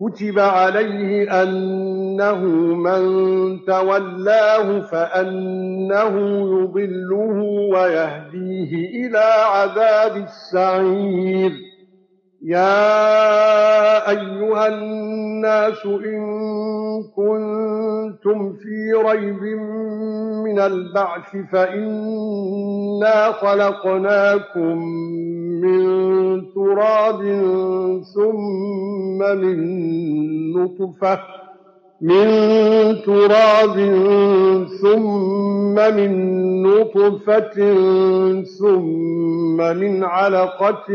كتب عليه أنه من تولاه فأنه يضله ويهديه إلى عذاب السعير. يا أيها الناس إن كنتم في ريب من البعث فإنا خلقناكم من تراب ثم من نطفة من تراب ثم من نطفة ثم من علقة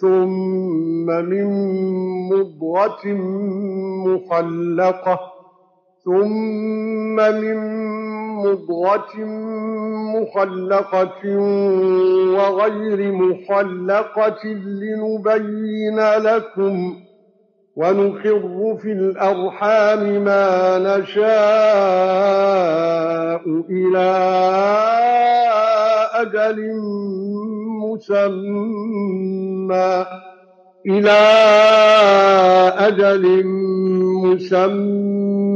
ثم من مضغة مخلقة ثم من مضغة مخلقة وغير مخلقة لنبين لكم ونقر في الأرحام ما نشاء إلى أجل مسمى إلى أجل مسمى